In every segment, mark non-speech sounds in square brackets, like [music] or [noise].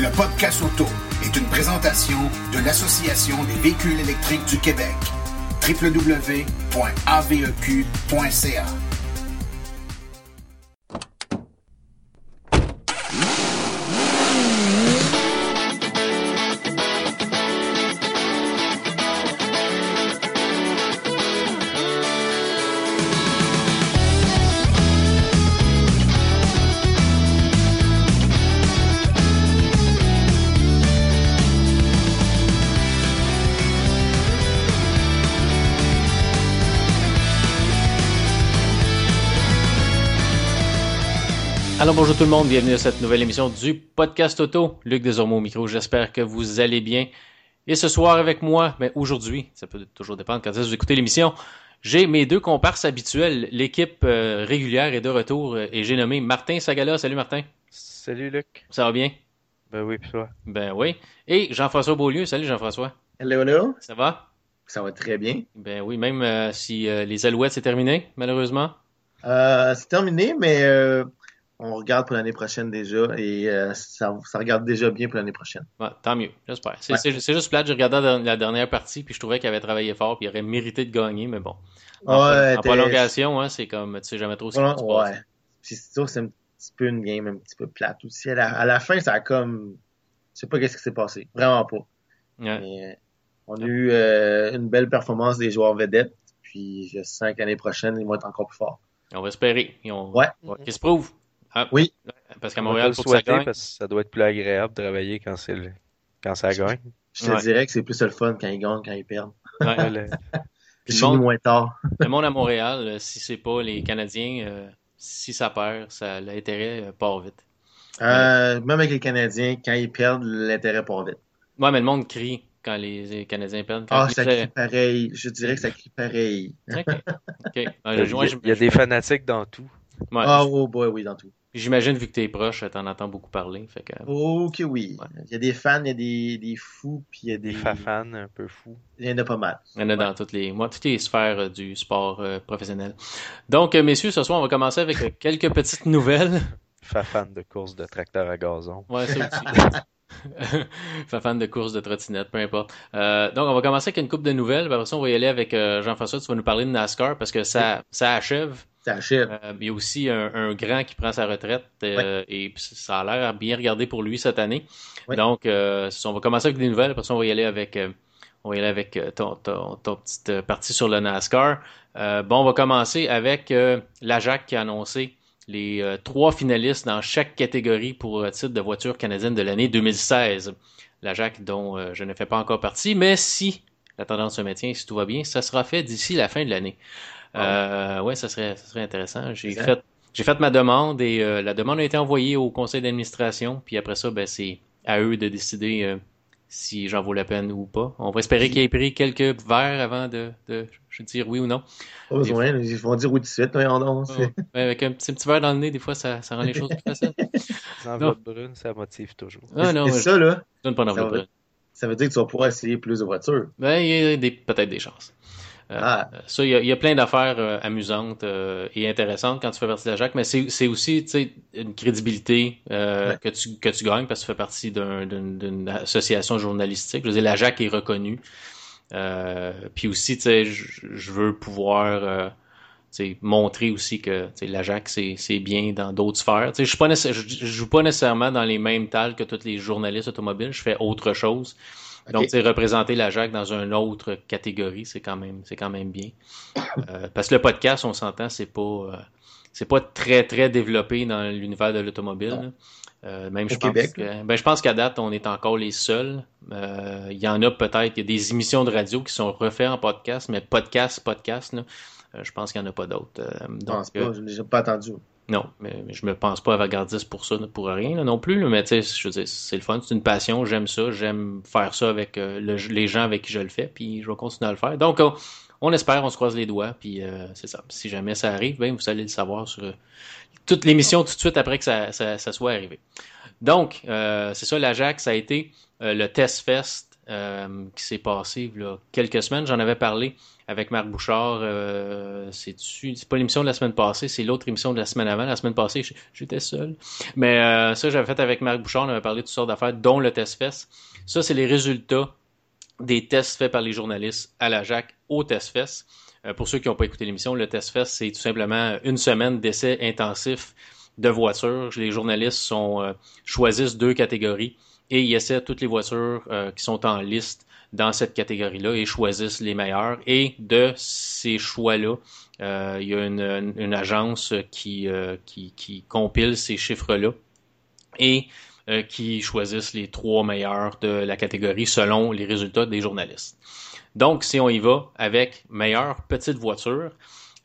Le podcast auto est une présentation de l'Association des véhicules électriques du Québec. www.aveq.ca bonjour tout le monde, bienvenue à cette nouvelle émission du podcast auto. Luc Desormeaux au micro, j'espère que vous allez bien. Et ce soir avec moi, mais aujourd'hui, ça peut toujours dépendre quand vous écoutez l'émission, j'ai mes deux comparses habituels, l'équipe euh, régulière est de retour euh, et j'ai nommé Martin Sagala. Salut Martin. Salut Luc. Ça va bien? Ben oui, puis toi? Ben oui. Et Jean-François Beaulieu. Salut Jean-François. Hello, hello. Ça va? Ça va très bien. Ben oui, même euh, si euh, les Alouettes c'est terminé, malheureusement. Euh, c'est terminé, mais euh, on regarde pour l'année prochaine déjà et euh, ça, ça regarde déjà bien pour l'année prochaine. Ouais, tant mieux, j'espère. C'est Ouais. juste plate, j'ai regardé la dernière partie puis je trouvais qu'il avait travaillé fort puis il aurait mérité de gagner, mais bon. En, Ouais, en t'es- prolongation, hein, c'est comme, tu sais jamais trop ce qui se ouais. Puis c'est sûr que c'est un petit peu une game un petit peu plate aussi. À la, à la fin, ça a comme... Je sais pas qu'est-ce qui s'est passé. Vraiment pas. Mais, euh, on a eu euh, une belle performance des joueurs vedettes. Puis je sens que l'année prochaine, ils vont être encore plus forts. On va espérer. Et on... Ouais. Qu'ils se prouvent. Ah, Oui. Parce qu'à Montréal, que ça souhaiter gagne. parce que ça doit être plus agréable de travailler quand c'est le... quand ça gagne. Je te Ouais. dirais que c'est plus le fun quand ils gagnent, quand ils perdent. Ouais. Le- [laughs] Puis le monde- moins tard. Le monde à Montréal, euh, si c'est pas les Canadiens, euh, si ça perd, ça l'intérêt euh, part vite. Euh, même avec les Canadiens, quand ils perdent, l'intérêt part vite. Ouais, mais le monde crie quand les, Canadiens perdent. Ah, ça crie pareil. Je dirais que ça crie pareil. Ok. [laughs] Il, y a, je- moi, je- il y a des fanatiques dans tout. ouais, Ah, oh boy, oui, dans tout. J'imagine, vu que t'es proche, t'en entends beaucoup parler. Fait que... Ok, oui. Ouais. Il y a des fans, il y a des, des fous, puis il y a Des des... fafans un peu fous. Il y en a pas mal. Il y en a dans toutes les, moi, toutes les sphères euh, du sport euh, professionnel. Donc, euh, messieurs, ce soir, on va commencer avec quelques petites nouvelles. Fafans de course de tracteur à gazon. Ouais, ça aussi. [laughs] Fan de course, de trottinette, peu importe. Euh, donc, on va commencer avec une coupe de nouvelles. Puis après ça, on va y aller avec euh, Jean-François. Tu vas nous parler de NASCAR parce que ça, ça achève. Ça achève. Euh, il y a aussi un, un grand qui prend sa retraite et ça a l'air bien regardé pour lui cette année. Ouais. Donc, on va commencer avec des nouvelles. Après ça, on va y aller avec, on va y aller avec ton, ton, ton petite partie sur le NASCAR. Bon, on va commencer avec la Jacques qui a annoncé les euh, trois finalistes dans chaque catégorie pour euh, titre de voiture canadienne de l'année 2016. La Jacques dont euh, je ne fais pas encore partie, mais si la tendance se maintient, si tout va bien, ça sera fait d'ici la fin de l'année. Euh, ouais, ça serait, ça serait intéressant. J'ai fait, j'ai fait ma demande et la demande a été envoyée au conseil d'administration. Puis après ça, ben, c'est à eux de décider si j'en vaut la peine ou pas. On va espérer qu'ils aient pris quelques verres avant de, de je veux dire oui ou non. Pas besoin. Ils vont dire oui tout de suite. C'est- Ouais, avec un petit, petit verre dans le nez, des fois, ça, ça rend les choses plus faciles. Les enveloppes brunes, ça motive toujours. Ah non, je ça, là, donne pas ça d'enveloppe. va- ça veut dire que tu vas pouvoir essayer plus de voitures. Ben, il y a peut-être des chances. Euh, Ah. Ça, il y a, il y a plein d'affaires euh, amusantes euh, et intéressantes quand tu fais partie de la Jacques, mais c'est aussi une crédibilité Ouais. que, tu, que tu gagnes parce que tu fais partie d'un- d'une association journalistique. Je veux dire, la Jacques est reconnue. Euh, puis aussi, tu sais, je veux pouvoir euh, montrer aussi que tu sais, la Jacques, c'est bien dans d'autres sphères. Tu sais, Je je joue pas nécessairement dans les mêmes tales que tous les journalistes automobiles. Je fais autre chose. Donc, sais, représenter la Jacques dans une autre catégorie, c'est quand même, c'est quand même bien. Euh, parce que le podcast, on s'entend, c'est pas, euh, c'est pas très très développé dans l'univers de l'automobile. Euh, même Au je pense Québec, que, ben, je pense qu'à date, on est encore les seuls. Il y en a peut-être, il y a des émissions de radio qui sont refaites en podcast, mais podcast, podcast, là, je pense qu'il n'y en a pas d'autres. Je donc, pense euh, pas. Je n'ai pas attendu. Non, mais, mais je me pense pas avant-gardiste pour ça, pour rien non plus. mais tu sais, je c'est le fun, c'est une passion, j'aime ça, j'aime faire ça avec euh, le- les gens avec qui je le fais, puis je vais continuer à le faire. Donc, on, espère, on se croise les doigts, puis euh, c'est ça. Si jamais ça arrive, ben vous allez le savoir sur euh, toute l'émission tout de suite après que ça, soit arrivé. Donc, c'est ça, l'Ajax, ça a été le Test Fest euh, qui s'est passé il y a quelques semaines. J'en avais parlé avec Marc Bouchard. c'est pas l'émission de la semaine passée, c'est l'autre émission de la semaine avant. La semaine passée, j'étais seul. Mais ça, j'avais fait avec Marc Bouchard. On avait parlé de toutes sortes d'affaires, dont le test fest. Ça, c'est les résultats des tests faits par les journalistes à la JAC au test fest. pour ceux qui n'ont pas écouté l'émission, le test fest, c'est tout simplement une semaine d'essais intensifs de voitures. Les journalistes euh, choisissent deux catégories et ils essaient toutes les voitures euh, qui sont en liste dans cette catégorie-là et choisissent les meilleures. Et de ces choix-là, euh, il y a une, une agence qui, qui, qui, compile ces chiffres-là et qui choisissent les trois meilleurs de la catégorie selon les résultats des journalistes. Donc, si on y va avec meilleure petite voiture,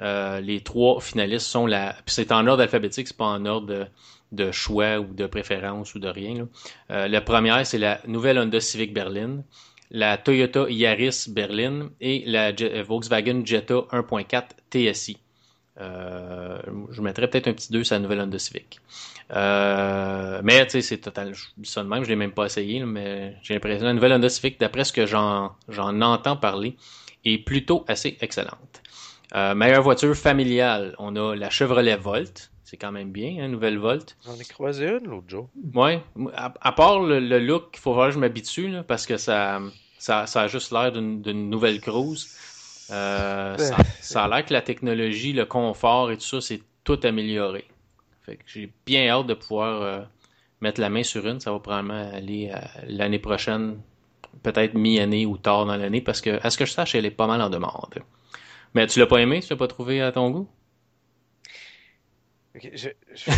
euh, les trois finalistes sont la. c'est en ordre alphabétique, c'est pas en ordre de, choix ou de préférence ou de rien. Euh, la première, c'est la nouvelle Honda Civic Berlin, la Toyota Yaris Berlin et la Volkswagen Jetta 1.4 TSI. Euh, je mettrais peut-être un petit 2 sur la nouvelle Honda Civic. mais tu sais, c'est total. Je ça même, je l'ai même pas essayé, mais j'ai l'impression la nouvelle Honda Civic, d'après ce que j'en entends parler, est plutôt assez excellente. Euh, meilleure voiture familiale, on a la Chevrolet Volt. C'est quand même bien, hein, nouvelle Volt. J'en ai croisé une l'autre jour. Oui. À, part le, look, il faut voir que je m'habitue, parce que ça, ça, a juste l'air d'une nouvelle cruise. Euh, ça, a l'air que la technologie, le confort et tout ça, c'est tout amélioré. Fait que j'ai bien hâte de pouvoir euh, mettre la main sur une. Ça va probablement aller l'année prochaine, peut-être mi-année ou tard dans l'année, parce que, à ce que je sache, elle est pas mal en demande. Mais tu l'as pas aimé? Tu l'as pas trouvé à ton goût? Ok, je... je,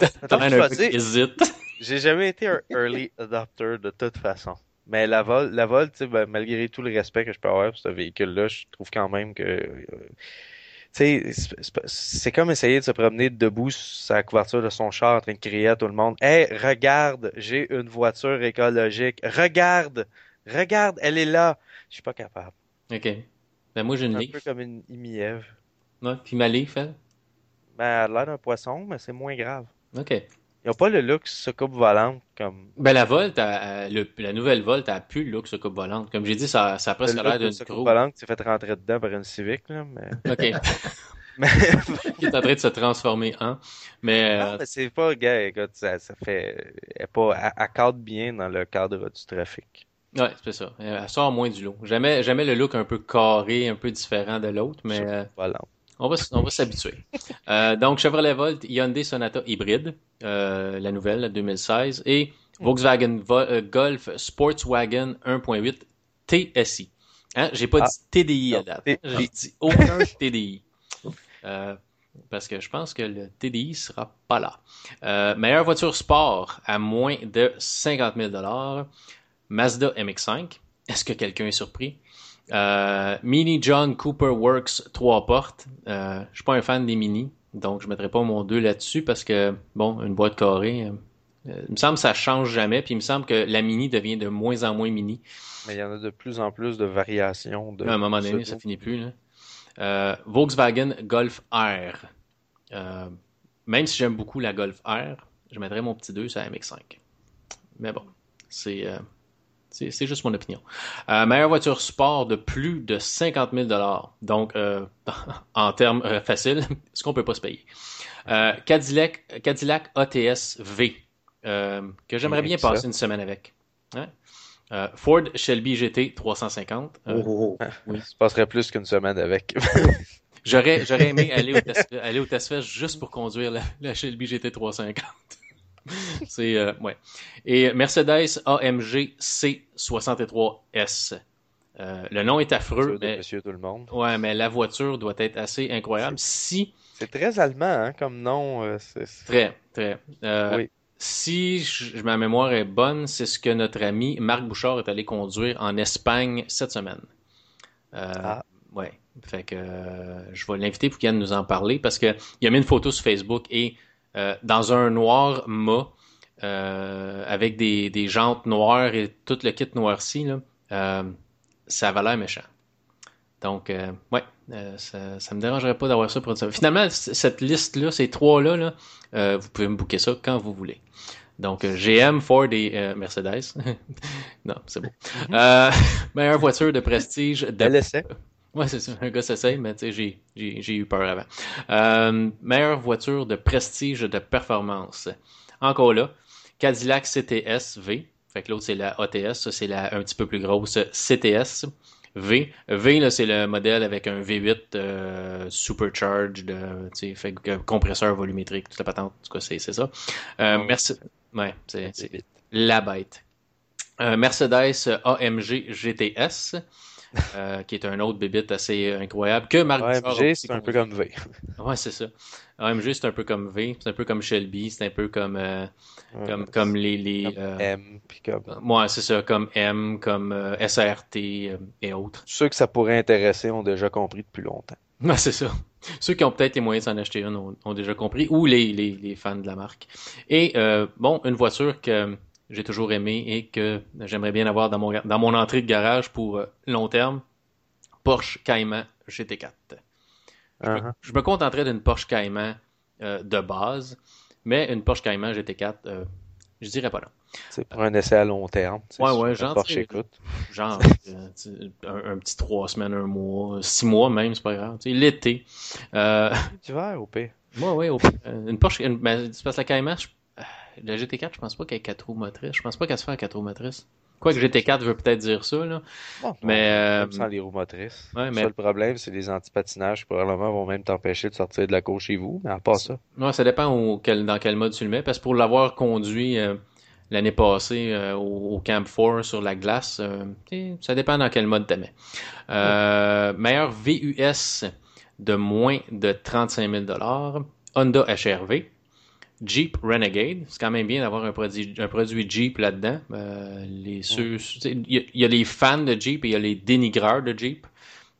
[laughs] je... [laughs] J'ai jamais été un early adopter de toute façon. Mais la vol, la vol ben, malgré tout le respect que je peux avoir pour ce véhicule-là, je trouve quand même que. Euh, c'est comme essayer de se promener debout sur la couverture de son char en train de crier à tout le monde Hey, regarde, j'ai une voiture écologique. Regarde, regarde, elle est là. Je suis pas capable. OK. Ben, moi, j'ai une Un peu comme une imiève. Ouais, puis ma Leaf, Ben, elle a l'air d'un poisson, mais c'est moins grave. OK. Ils n'ont pas le look soucoupe volante comme. Ben, la Volt, la nouvelle Volt a plus le look soucoupe volante. Comme j'ai dit, ça, ça a presque l'air d'une soucoupe volante qui s'est fait rentrer dedans par une Civic, là, mais. [laughs] OK. [laughs] mais... [laughs] qui est en train de se transformer en. Mais. Non, mais c'est pas, gars, écoute, ça, ça fait. Elle, pas, elle cadre bien dans le cadre du trafic. Ouais, c'est ça. Elle sort moins du lot. Jamais, jamais le look un peu carré, un peu différent de l'autre, mais euh, voilà. On va, on va s'habituer. euh, donc Chevrolet Volt, Hyundai Sonata hybride, euh, la nouvelle 2016, et Volkswagen euh, Golf Sportswagen 1.8 TSI. Hein? J'ai pas ah. dit TDI à date. J'ai dit aucun [laughs] TDI. Parce que je pense que le TDI sera pas là. meilleure voiture sport à moins de 50 000 Mazda MX5. Est-ce que quelqu'un est surpris? Euh, Mini John Cooper Works 3 portes. Euh, je suis pas un fan des Mini, donc je mettrai pas mon 2 là-dessus parce que, bon, une boîte carrée, euh, il me semble que ça change jamais, puis il me semble que la Mini devient de moins en moins Mini. Mais il y en a de plus en plus de variations. De... À un moment donné, ça finit plus. Là. Volkswagen Golf R. même si j'aime beaucoup la Golf R, je mettrais mon petit 2 sur la MX5. Mais bon, c'est c'est juste mon opinion. Euh, meilleure voiture sport de plus de 50 000 Donc, euh, [laughs] en termes euh, faciles, [laughs] ce qu'on peut pas se payer. Euh, Cadillac, Cadillac ATS V, que j'aimerais bien passer une semaine avec. Hein? Ford Shelby GT 350. Oh, oh, oh. Oui. Ça passerait plus qu'une semaine avec. j'aurais, j'aurais aimé [laughs] aller au, test, aller au test juste pour conduire la, la Shelby GT 350. [laughs] c'est euh, ouais. Et Mercedes AMG C63S. Euh, le nom est affreux, mais Monsieur tout le monde. Ouais, mais la voiture doit être assez incroyable. Si c'est très allemand hein, comme nom. Euh, très, très. oui. Si je, ma mémoire est bonne, c'est ce que notre ami Marc Bouchard est allé conduire en Espagne cette semaine. ah. Ouais. Fait que je vais l'inviter pour qu'il vienne nous en parler parce qu'il a mis une photo sur Facebook et euh, dans un noir mat, euh, avec des, des, jantes noires et tout le kit noirci, là, euh, ça avait l'air méchant. Donc, ouais, ça, ça me dérangerait pas d'avoir ça pour ça. Finalement, cette liste-là, ces trois-là, là, vous pouvez me booker ça quand vous voulez. Donc, GM, Ford et Mercedes. [laughs] non, c'est bon. Mhm. [laughs] meilleure voiture de prestige. De... Ouais, c'est ça. Un gars s'essaye, mais sais, j'ai eu peur avant. meilleure voiture de prestige de performance. Encore là, Cadillac CTS V. Fait que l'autre, c'est la ATS. Ça, c'est la un petit peu plus grosse CTS. V. V, c'est le modèle avec un V8 euh, supercharged, euh, fait, compresseur volumétrique, toute la patente. En tout cas, c'est ça. Euh, merci. Ouais, c'est la bête. Euh, Mercedes AMG GTS. [laughs] Euh, qui est un autre bébite assez incroyable, que Marc AMG, c'est un peu comme V. [laughs] Ouais, c'est ça. AMG, c'est un peu comme V, c'est un peu comme Shelby, c'est un peu comme, euh, comme, comme les... les comme euh, M, puis comme... Ouais, c'est ça, comme M, comme SRT et autres. Ceux que ça pourrait intéresser ont déjà compris depuis longtemps. [laughs] Ouais, c'est ça. Ceux qui ont peut-être les moyens de s'en acheter une ont, ont, déjà compris, ou les, les, les, fans de la marque. Et, bon, une voiture que j'ai toujours aimé et que j'aimerais bien avoir dans mon, dans mon entrée de garage pour euh, long terme, Porsche Cayman GT4. Uh-huh. Je, me, contenterais d'une Porsche Cayman euh, de base, mais une Porsche Cayman GT4, euh, je dirais pas non. C'est pour un essai à long terme. Ouais, ouais, genre, genre [laughs] un, petit trois semaines, un mois, six mois même, c'est pas grave. L'été. Tu vas au P. Ouais, ouais, au P. Une Porsche, une, ben, parce que la Cayman, je la GT4, je pense pas qu'elle est 4 roues motrices. Je pense pas qu'elle se fait à 4 roues motrices. Quoique GT4 veut peut-être dire ça, là. mais. Euh... Sans les roues motrices. Ouais, mais... le problème, c'est les antipatinages qui probablement vont même t'empêcher de sortir de la course chez vous, mais à part ça. Ouais, ça dépend dans quel mode tu le mets, parce que pour l'avoir conduit euh, l'année passée euh, au, Camp 4 sur la glace, euh, ça dépend dans quel mode tu mets. Meilleur VUS de moins de 35 000 Honda HRV. Jeep Renegade. C'est quand même bien d'avoir un produit, un produit Jeep là-dedans. Euh, les il y, a les fans de Jeep et il y a les dénigreurs de Jeep.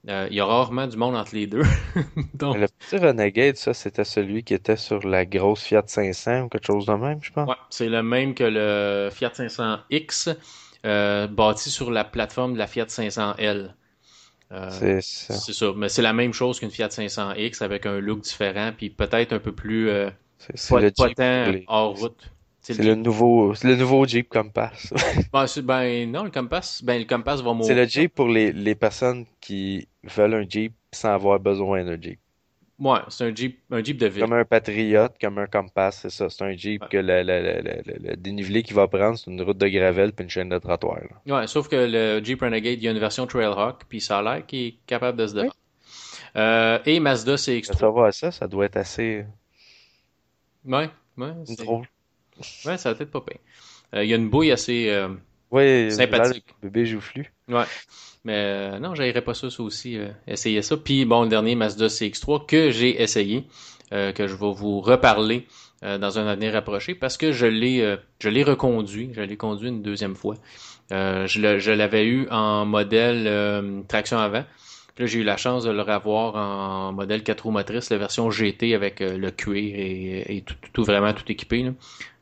Euh, il y a rarement du monde entre les deux. [laughs] Le petit Renegade, ça, c'était celui qui était sur la grosse Fiat 500 ou quelque chose de même, je pense. Ouais, c'est le même que le Fiat 500X, euh, bâti sur la plateforme de la Fiat 500L. c'est ça. C'est ça. Mais c'est la même chose qu'une Fiat 500X avec un look différent, puis peut-être un peu plus c'est le Jeep hors route. C'est le, nouveau, le nouveau Jeep Compass. [laughs] ben, ben, non, le Compass, ben, le Compass va mourir. C'est le Jeep pour les, les personnes qui veulent un Jeep sans avoir besoin d'un Jeep. Ouais, c'est un Jeep, un Jeep de ville. Comme un Patriot, comme un Compass, c'est ça. C'est un Jeep que le, le, le, dénivelé qu'il va prendre, c'est une route de gravel puis une chaîne de trottoir. Ouais, sauf que le Jeep Renegade, il y a une version Trailhawk, puis ça a l'air qu'il est capable de se défendre. Euh, et Mazda CX-3. Ça va ça, ça doit être assez Ouais, ouais. C'est drôle. Ouais, ça va être pas pire. Euh, il y a une bouille assez euh, ouais, sympathique. Le bébé joufflu. Ouais. Mais euh, non, j'aillerais pas ça, ça aussi, essayer ça. Puis bon, le dernier Mazda CX3 que j'ai essayé, que je vais vous reparler dans un avenir rapproché parce que je l'ai je l'ai reconduit, je l'ai conduit une deuxième fois. je l'avais eu en modèle traction avant là, j'ai eu la chance de le revoir en modèle 4 roues motrices, la version GT avec euh, le cuir et, tout, tout, vraiment tout équipé.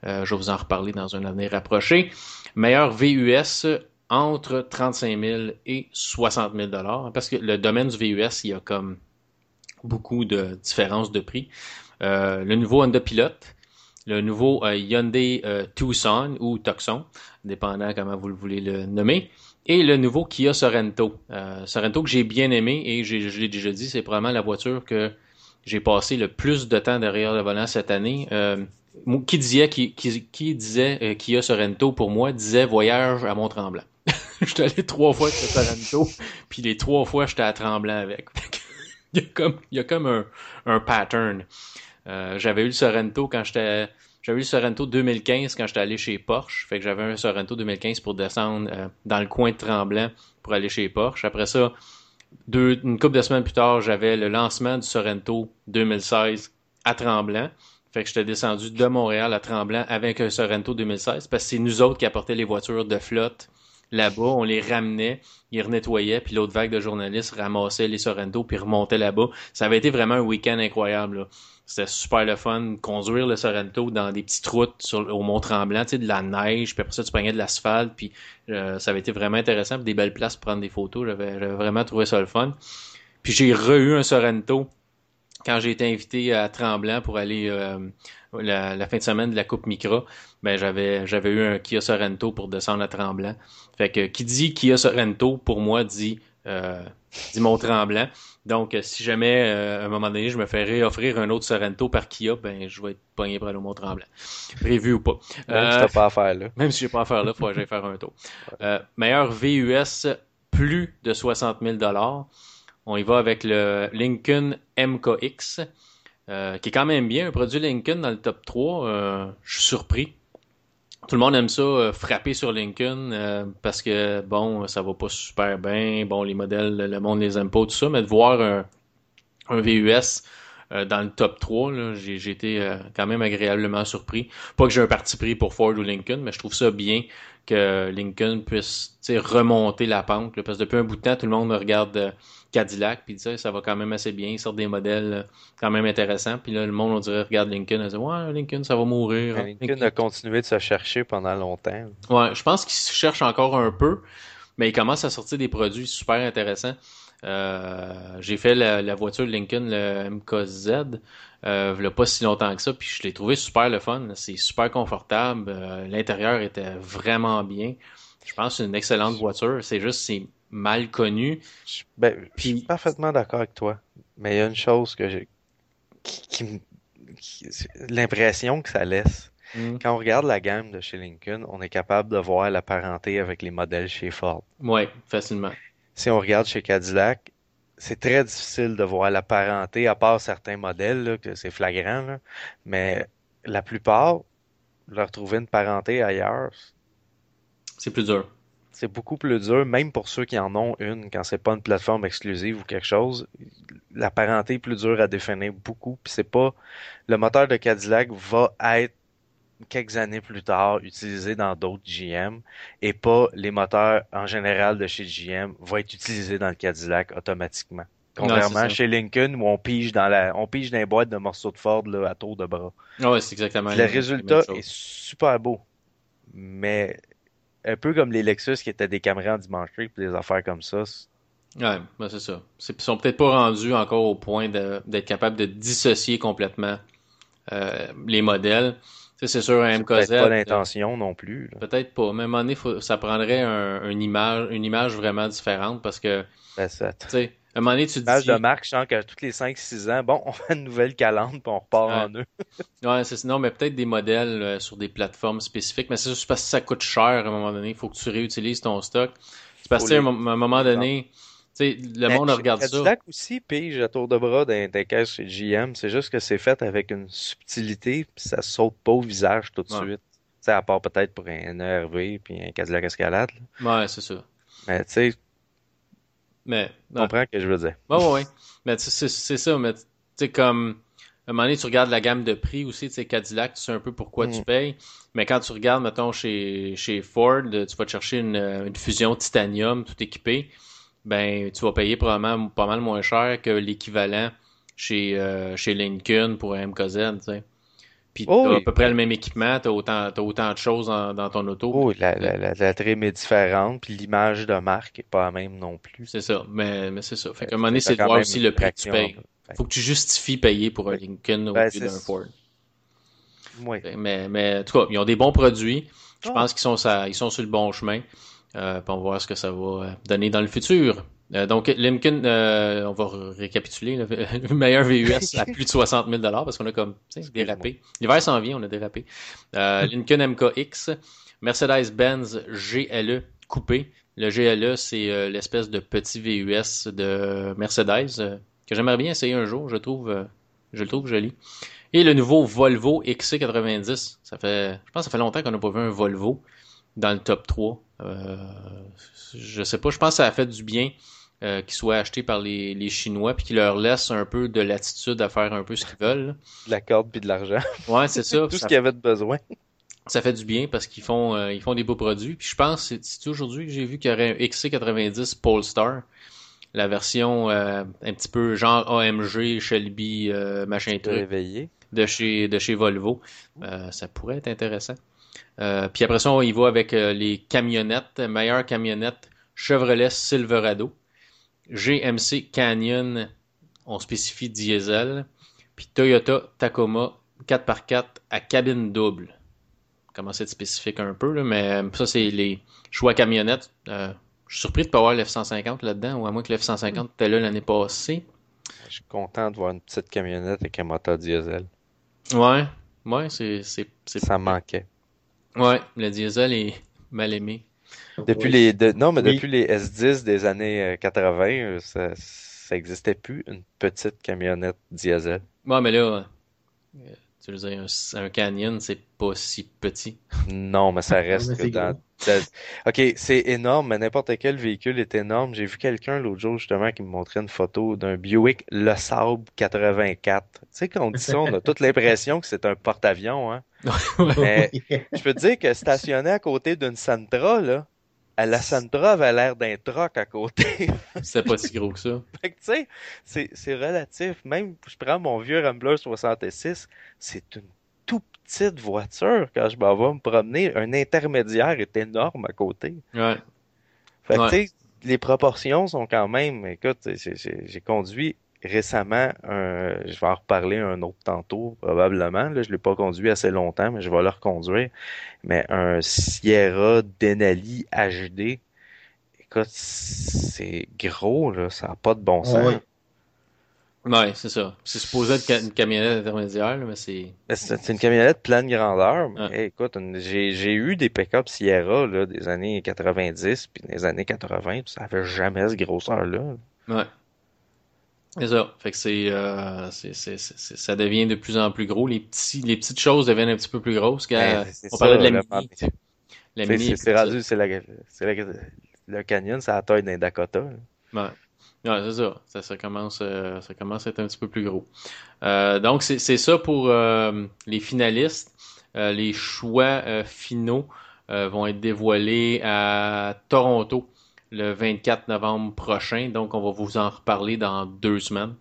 Euh, je vais vous en reparler dans un avenir rapproché. Meilleur VUS entre 35 000 et 60 000 parce que le domaine du VUS, il y a comme beaucoup de différences de prix. Euh, le nouveau Honda Pilot, le nouveau Hyundai Tucson ou Tucson, dépendant comment vous le voulez le nommer et le nouveau Kia Sorento. Euh, Sorento que j'ai bien aimé et je l'ai déjà dit, c'est probablement la voiture que j'ai passé le plus de temps derrière le volant cette année. Euh, qui disait, qui, disait euh, Kia Sorento pour moi disait voyage à Mont-Tremblant. [laughs] j'étais allé trois fois sur Sorento, [laughs] puis les trois fois j'étais à Tremblant avec. [laughs] il y a comme, il y a comme un, un pattern. Euh, j'avais eu le Sorento quand j'étais j'avais eu le Sorento 2015 quand j'étais allé chez Porsche. Fait que j'avais un Sorento 2015 pour descendre euh, dans le coin de Tremblant pour aller chez Porsche. Après ça, une couple de semaines plus tard, j'avais le lancement du Sorento 2016 à Tremblant. Fait que j'étais descendu de Montréal à Tremblant avec un Sorento 2016 parce que c'est nous autres qui apportaient les voitures de flotte là-bas. On les ramenait, ils renettoyaient, puis l'autre vague de journalistes ramassait les Sorento puis remontait là-bas. Ça avait été vraiment un week-end incroyable. Là. C'était super le fun. Conduire le Sorrento dans des petites routes au Mont-Tremblant, tu sais, de la neige, puis après ça, tu prenais de l'asphalte, puis euh, ça avait été vraiment intéressant, des belles places pour prendre des photos. J'avais vraiment trouvé ça le fun. Puis j'ai re-eu un Sorrento quand j'ai été invité à Tremblant pour aller euh, la, fin de semaine de la Coupe Micra, ben j'avais j'avais eu un Kia Sorento pour descendre à Tremblant. Fait que qui dit Kia Sorento pour moi dit euh, dit mon Tremblant. Donc si jamais à un moment donné je me fais réoffrir un autre Sorento par Kia, ben je vais être pogné pour aller au Mont Tremblant. Prévu ou pas. Même si t'as pas à faire là. Même si j'ai pas à faire là, faut que j'aille faire un tour. meilleur VUS plus de 60 000 On y va avec le Lincoln MKX. Euh, qui est quand même bien. Un produit Lincoln dans le top 3, euh, je suis surpris. Tout le monde aime ça, euh, frapper sur Lincoln, parce que, bon, ça va pas super bien. Bon, les modèles, le monde les aime pas, tout ça, mais de voir un, un VUS dans le top 3, j'ai été quand même agréablement surpris. Pas que j'ai un parti pris pour Ford ou Lincoln, mais je trouve ça bien que Lincoln puisse remonter la pente. parce que depuis un bout de temps, tout le monde me regarde Cadillac, puis ça, ça va quand même assez bien. Ils sortent des modèles euh, quand même intéressants. Puis là, le monde, on dirait, regarde Lincoln, on dit, ouais, Lincoln, ça va mourir. Lincoln, a continué de se chercher pendant longtemps. Ouais, je pense qu'il se cherche encore un peu, mais il commence à sortir des produits super intéressants. Euh, j'ai fait la, voiture Lincoln, le MKZ, euh, il n'y a pas si longtemps que ça, puis je l'ai trouvé super le fun. C'est super confortable. Euh, l'intérieur était vraiment bien. Je pense que c'est une excellente voiture. C'est juste, c'est mal connu. Ben, je suis parfaitement d'accord avec toi. Mais il y a une chose que j'ai. Qui, l'impression que ça laisse. Hmm. Quand on regarde la gamme de chez Lincoln, on est capable de voir la parenté avec les modèles chez Ford. Oui, facilement. Si on regarde chez Cadillac, c'est très difficile de voir la parenté, à part certains modèles, que c'est flagrant. Mais la plupart, leur trouver une parenté ailleurs. C'est plus dur c'est beaucoup plus dur, même pour ceux qui en ont une, quand c'est pas une plateforme exclusive ou quelque chose. La parenté est plus dure à définir beaucoup, puis c'est pas le moteur de Cadillac va être quelques années plus tard utilisé dans d'autres GM et pas les moteurs en général de chez GM vont être utilisés dans le Cadillac automatiquement. Contrairement chez Lincoln où on pige dans la on pige dans les boîtes de morceaux de Ford là, à tour de bras. Ah ouais, c'est exactement. Le résultat est super beau. Mais un peu comme les Lexus qui étaient des caméras en dimancherie et des affaires comme ça. Ouais, ben c'est ça. Ils sont peut-être pas rendus encore au point d'être capables de dissocier complètement euh, les modèles. C'est sûr, un MKZ. Peut-être pas l'intention non plus. Peut-être pas. Mais à un moment donné, ça prendrait un, une, image, une image vraiment différente parce que. Ben, ça, un moment donné, tu dis. de marque, je sens que tous les 5-6 ans, bon, [laughs] on fait une nouvelle calandre puis on repart en eux. [laughs] ouais, c'est sinon, mais peut-être des modèles euh, sur des plateformes spécifiques. Mais c'est juste parce que ça coûte cher à un moment donné. Il faut que tu réutilises ton stock. C'est parce que, à un moment donné, le monde regarde ça. Cadillac aussi pige à tour de bras des caisses chez GM. C'est juste que c'est fait avec une subtilité puis ça saute pas au visage tout de suite. Tu sais, à part peut-être pour un ERV puis un Cadillac Escalade. Ouais, c'est ça. Mais tu sais, mais, comprends ce que je veux dire. Oui, oui, oui. Mais c'est ça, mais tu sais, comme, à un moment donné, tu regardes la gamme de prix aussi, tu sais, Cadillac, tu sais un peu pourquoi tu mm. payes. Mais quand tu regardes, mettons, chez, chez Ford, tu vas te chercher une, une fusion titanium tout équipée, ben, tu vas payer probablement pas mal moins cher que l'équivalent chez, euh, chez Lincoln pour un MKZ, tu sais. Puis oh t'as à peu près le même équipement, t'as autant, as autant de choses dans ton auto. Oui, la, la, la, trim est différente, puis l'image de marque est pas la même non plus. C'est ça, mais, mais c'est ça. Fait qu'à un moment donné, c'est de voir aussi le prix que tu payes. Faut que tu justifies payer pour un Lincoln au ben, lieu d'un Ford. Oui. Mais, mais en tout cas, ils ont des bons produits. Je ah. pense qu'ils sont, ils sont sur le bon chemin. Euh, va voir ce que ça va euh, donner dans le futur. Euh, donc, Lincoln, euh, on va récapituler, le, [laughs] meilleur VUS à plus de 60 000 parce qu'on a comme dérapé. L'hiver s'en vient, on a dérapé. Euh, [laughs] Lincoln MKX, Mercedes-Benz GLE coupé. Le GLE, c'est l'espèce de petit VUS de Mercedes que j'aimerais bien essayer un jour. Je trouve, je le trouve joli. Et le nouveau Volvo XC90. Ça fait, je pense que ça fait longtemps qu'on n'a pas vu un Volvo dans le top 3. je sais pas, je pense que ça a fait du bien euh, qui soient achetés par les, les Chinois puis qui leur laissent un peu de latitude à faire un peu ce qu'ils veulent. De la corde puis de l'argent. [laughs] Ouais, c'est ça. Tout ce qu'il y avait de besoin. Ça fait du bien parce qu'ils font euh, ils font des beaux produits. Puis je pense c'est aujourd'hui que j'ai vu qu'il y aurait un XC90 Polestar, la version euh, un petit peu genre AMG, Shelby, machin truc. De chez de chez Volvo. ça pourrait être intéressant. Puis après ça, on y va avec les camionnettes, meilleures camionnettes Chevrolet Silverado. GMC Canyon, on spécifie diesel. Puis Toyota Tacoma 4x4 à cabine double. Comment c'est spécifique un peu, là, mais ça, c'est les choix camionnettes. Euh, je suis surpris de ne pas voir l'F-150 là-dedans, ou à moins que l'F-150 était là l'année passée. Je suis content de voir une petite camionnette avec un moteur diesel. Ouais, ouais, c'est. Ça manquait. Ouais, le diesel est mal aimé. Depuis les non mais depuis les S10 des années 80, euh, ça ça existait plus une petite camionnette diesel. Ouais, mais là tu veux dire, un, canyon, c'est pas si petit. Non, mais ça [laughs] reste que dans. Ok, c'est énorme, mais n'importe quel véhicule est énorme. J'ai vu quelqu'un l'autre jour justement qui me montrait une photo d'un Buick Le Sabre 84. Tu sais, quand on dit ça, on a toute l'impression que c'est un porte-avions, hein. [laughs] mais je peux te dire que stationné à côté d'une Sentra, là, la Sentra avait l'air d'un troc à côté. [laughs] c'est pas si gros que ça. Fait tu sais, c'est relatif. Même, je prends mon vieux Rambler 66, c'est une tout petite voiture quand je m'en vais me promener. Un intermédiaire est énorme à côté. Ouais. Fait que, tu sais, les proportions sont quand même, écoute, j'ai conduit récemment, je vais en reparler un autre tantôt, probablement. Là, je l'ai pas conduit assez longtemps, mais je vais le reconduire. Mais un Sierra Denali HD, écoute, c'est gros, là, ça n'a pas de bon sens. Oui. Ouais, c'est ça. C'est supposé être une camionnette intermédiaire, mais c'est. C'est une camionnette pleine grandeur. Mais, écoute, j'ai eu des pick-up Sierra là, des années 90 puis des années 80, ça avait jamais ce grosseur-là. Ouais. C'est ça. Fait que c'est, euh, ça devient de plus en plus gros. Les petits, les petites choses deviennent un petit peu plus grosses. Ben, on parlait de la mini. La mini. C'est rendu, c'est la, le canyon, c'est la taille d'un Dakota. Ouais. Ouais, c'est ça. Ça, ça, commence, euh, ça commence à être un petit peu plus gros. Euh, donc, c'est ça pour euh, les finalistes. Euh, les choix finaux vont être dévoilés à Toronto le 24 novembre prochain. Donc, on va vous en reparler dans deux semaines.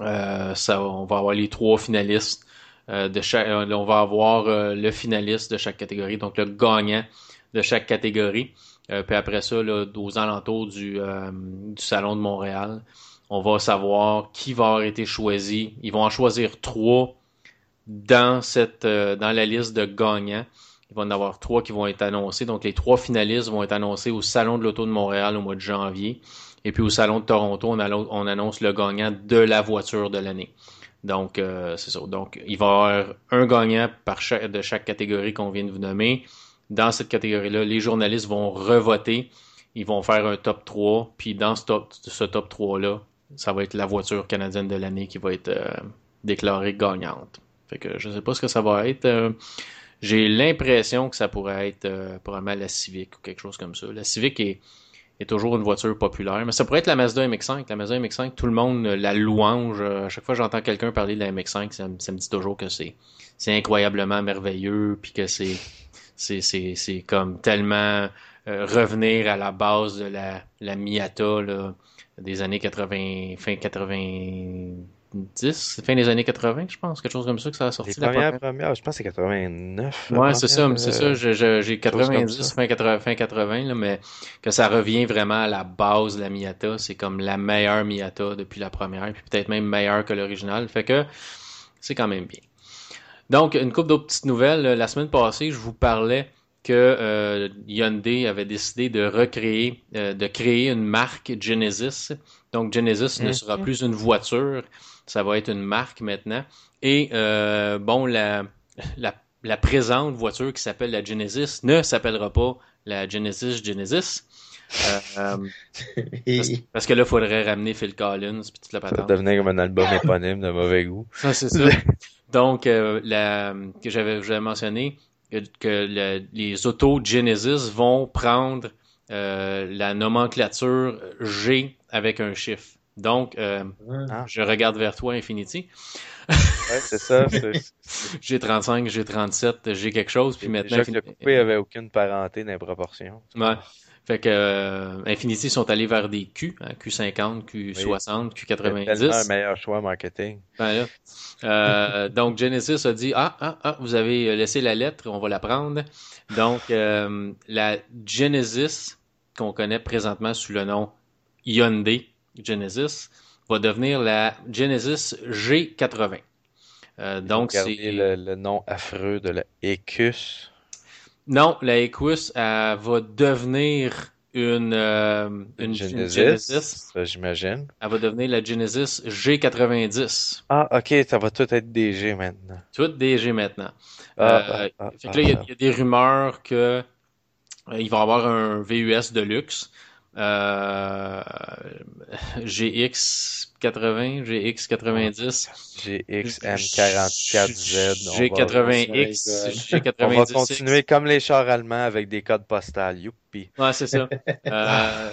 Euh, ça, on va avoir les trois finalistes euh, de chaque. Euh, on va avoir le finaliste de chaque catégorie, donc le gagnant de chaque catégorie. puis après ça, aux alentours du, du salon de Montréal, on va savoir qui va avoir été choisi. Ils vont en choisir trois dans cette dans la liste de gagnants. Il va en avoir trois qui vont être annoncés. Donc, les trois finalistes vont être annoncés au Salon de l'Auto de Montréal au mois de janvier. Et puis au Salon de Toronto, on, annonce le gagnant de la voiture de l'année. Donc, euh, c'est ça. Donc, il va y avoir un gagnant de chaque catégorie qu'on vient de vous nommer. Dans cette catégorie-là, les journalistes vont revoter. Ils vont faire un top 3. Puis dans ce top, ce top 3-là, ça va être la voiture canadienne de l'année qui va être euh, déclarée gagnante. Fait que je ne sais pas ce que ça va être. Euh, j'ai l'impression que ça pourrait être euh, probablement la Civic ou quelque chose comme ça. La Civic est, toujours une voiture populaire, mais ça pourrait être la Mazda MX-5. La Mazda MX-5, tout le monde la louange. À chaque fois que j'entends quelqu'un parler de la MX-5, ça, me dit toujours que c'est incroyablement merveilleux, puis que c'est comme tellement euh, revenir à la base de la Miata des années 80, fin 80 10, fin des années 80, je pense, quelque chose comme ça que ça a sorti. Les premières, premières, je pense que c'est 89. Ouais, c'est ça, c'est ça, j'ai 90, fin 80, fin 80, là, mais que ça revient vraiment à la base de la Miata, c'est comme la meilleure Miata depuis la première, puis peut-être même meilleure que l'original, fait que c'est quand même bien. Donc, une couple d'autres petites nouvelles. La semaine passée, je vous parlais que euh, Hyundai avait décidé de recréer, euh, de créer une marque Genesis. Donc, Genesis ne sera plus une voiture, ça va être une marque maintenant. Et euh, bon, la, la, la, présente voiture qui s'appelle la Genesis ne s'appellera pas la Genesis Genesis. Euh, euh, [laughs] parce, que là, il faudrait ramener Phil Collins puis toute la patente. Ça devenir comme un album éponyme de mauvais goût. [laughs] Ça, c'est ça. [laughs] Donc, euh, la, que j'avais mentionné, que, que les autos Genesis vont prendre euh, la nomenclature G avec un chiffre. Donc, euh, ah. je regarde vers toi, Infinity. ouais, c'est ça. [laughs] j'ai 35, j'ai 37, j'ai quelque chose, puis maintenant... Déjà que le coupé avait aucune parenté dans les proportions. Ouais. Fait que euh, Infinity sont allés vers des Q, hein, Q50, Q60, Q90. C'est un meilleur choix marketing. Ben euh, donc Genesis a dit ah ah ah vous avez laissé la lettre, on va la prendre. Donc euh, la Genesis qu'on connaît présentement sous le nom Hyundai Genesis va devenir la Genesis G80. donc, c'est. Le, le nom affreux de la Ecus. Non, la Equus, elle va devenir une, euh, une, Genesis, j'imagine. Elle va devenir la Genesis G90. Ah, ok, ça va tout être DG maintenant. Tout DG maintenant. Ah, euh, ah, ah, fait que là, il y, a des rumeurs que euh, il va y avoir un VUS de luxe. GX80, GX90, GXM44Z. G80X, G90. On va continuer comme les chars allemands avec des codes postales. Youpi. Ouais, c'est ça. [laughs] Euh,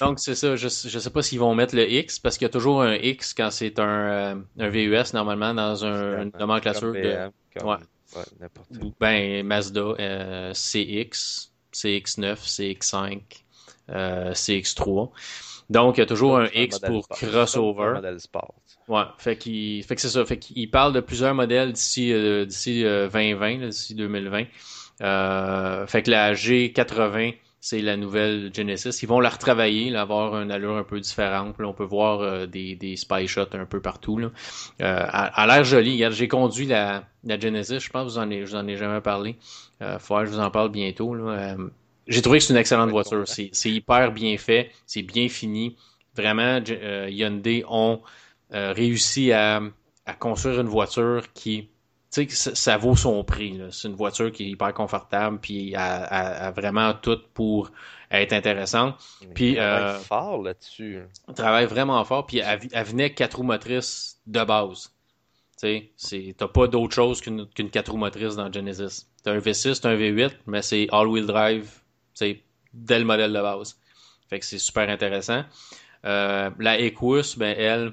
donc, c'est ça. Je, je sais pas s'ils vont mettre le X parce qu'il y a toujours un X quand c'est un, euh, un VUS normalement dans un, une nomenclature de. ouais. Ben, Mazda, euh, CX, CX9, CX5. Euh, CX3. Donc, il y a toujours un X pour crossover. Ouais, fait qu'il, fait que c'est ça. Fait qu'il parle de plusieurs modèles d'ici, euh, d'ici 2020, euh, d'ici 2020. Euh, fait que la G80, c'est la nouvelle Genesis. Ils vont la retravailler, là, avoir une allure un peu différente. on peut voir des, des spy shots un peu partout. Là. à, l'air joli. j'ai conduit la, la Genesis. Je pense que vous en ai, je vous en ai jamais parlé. Euh, faut que je vous en parle bientôt. Là. J'ai trouvé que c'est une excellente voiture. C'est hyper bien fait, c'est bien fini. Vraiment, euh, Hyundai ont euh, réussi à, construire une voiture qui, tu sais, ça, vaut son prix. C'est une voiture qui est hyper confortable, puis a, vraiment tout pour être intéressante. Puis, travaille euh, fort là-dessus. Travaille vraiment fort, puis elle, venait quatre roues motrices de base. Tu sais, t'as pas d'autre chose qu'une qu'une 4 roues motrices dans Genesis. T'as un V6, t'as un V8, mais c'est all-wheel drive dès le modèle de base. Fait que c'est super intéressant. Euh, la Equus, ben elle,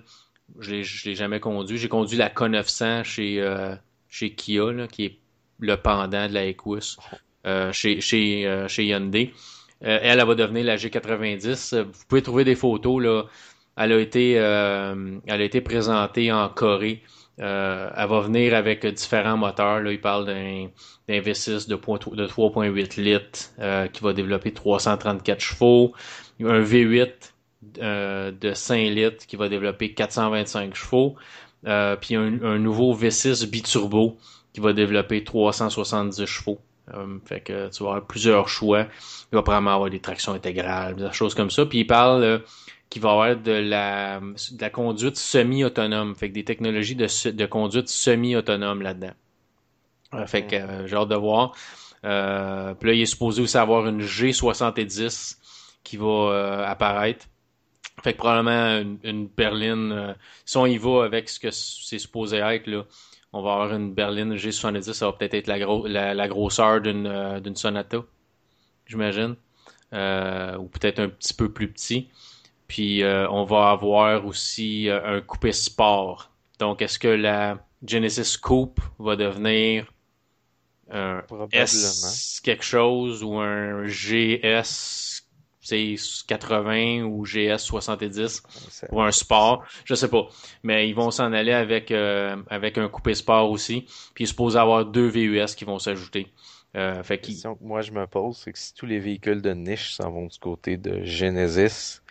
je l'ai, l'ai jamais conduit. J'ai conduit la K900 chez, euh, chez Kia, qui est le pendant de la Equus euh, chez, chez, chez Hyundai. elle, elle va devenir la G90. Vous pouvez trouver des photos. Elle a été présentée en Corée. Elle va venir avec différents moteurs. Là. Il parle d'un d'un V6 de, 3.8 litres euh, qui va développer 334 chevaux. Un V8 euh, de 5 litres qui va développer 425 chevaux. Euh, puis un, nouveau V6 biturbo qui va développer 370 chevaux. fait que tu vas avoir plusieurs choix. Il va probablement avoir des tractions intégrales, des choses comme ça. Puis il parle qu'il va avoir de la, de la conduite semi-autonome. Fait que des technologies de, de conduite semi-autonome là-dedans. Euh, fait que euh, j'ai hâte de voir. Euh, puis là, il est supposé aussi avoir une G70 qui va apparaître. Fait que probablement une, berline. si on y va avec ce que c'est supposé être, là, on va avoir une berline G70. Ça va peut-être être la, la, grosseur d'une, d'une Sonata, j'imagine. ou peut-être un petit peu plus petit. Puis on va avoir aussi un coupé sport. Donc, est-ce que la Genesis Coupe va devenir un S quelque chose ou un GS 80 ou GS 70 ou un sport, je sais pas. Mais ils vont s'en aller avec euh, avec un coupé sport aussi. Puis il se avoir deux VUS qui vont s'ajouter. Euh, fait La question que moi je me pose, c'est que si tous les véhicules de niche s'en vont du côté de Genesis,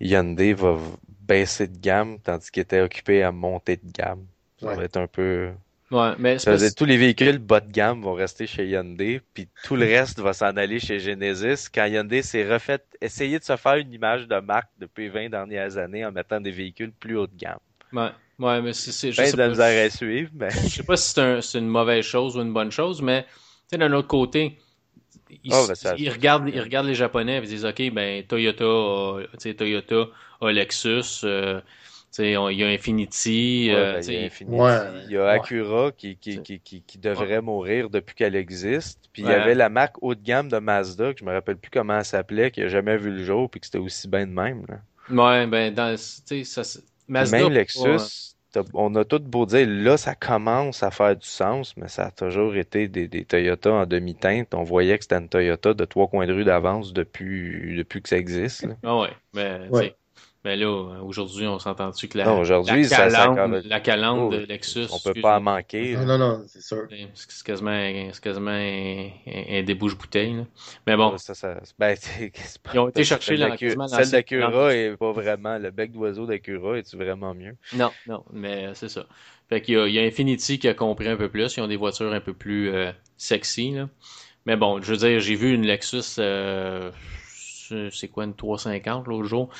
Hyundai va baisser de gamme tandis qu'il était occupé à monter de gamme. Ça va être un peu Ouais, mais tous les véhicules bas de gamme vont rester chez Hyundai, puis tout le [laughs] reste va s'en aller chez Genesis. Quand Hyundai s'est refait, essayer de se faire une image de marque depuis 20 dernières années en mettant des véhicules plus haut de gamme. Ouais, ouais mais c'est. Je ben de pas, à suivre, mais. Je sais pas si c'est une mauvaise chose ou une bonne chose, mais d'un autre côté, ils, oh, ben, regardent, ils regardent les Japonais et ils disent OK, ben Toyota, Toyota a Lexus. Euh, il y a Infinity. Euh, ben, il, y a Infinity. il y a Acura qui, qui, qui, qui, devrait mourir depuis qu'elle existe. Puis il y avait la marque haut de gamme de Mazda, que je me rappelle plus comment elle s'appelait, qui a jamais vu le jour, puis que c'était aussi bien de même. Là. Ouais, ben, dans, ça, Mazda. Même Lexus, on a tout beau dire, là, ça commence à faire du sens, mais ça a toujours été des, des Toyota en demi-teinte. On voyait que c'était une Toyota de trois coins de rue d'avance depuis, depuis que ça existe. Ah ouais, mais, ouais Mais là, aujourd'hui, on s'entend-tu que la, non, la, calande, la calande de Lexus. On peut pas en manquer. Non, non, non, c'est sûr. C'est quasiment, quasiment un, un débouche-bouteille. Mais bon. Ça, ça, ben, [laughs] Ils ont été chercher la, Celle d'Acura est pas vraiment. Le bec d'oiseau d'Acura est-tu vraiment mieux? Non, non, mais c'est ça. Fait qu'il y, a, il y a Infinity qui a compris un peu plus. Ils ont des voitures un peu plus euh, sexy. Là. Mais bon, je veux dire, j'ai vu une Lexus. Euh, c'est quoi une 350 l'autre jour?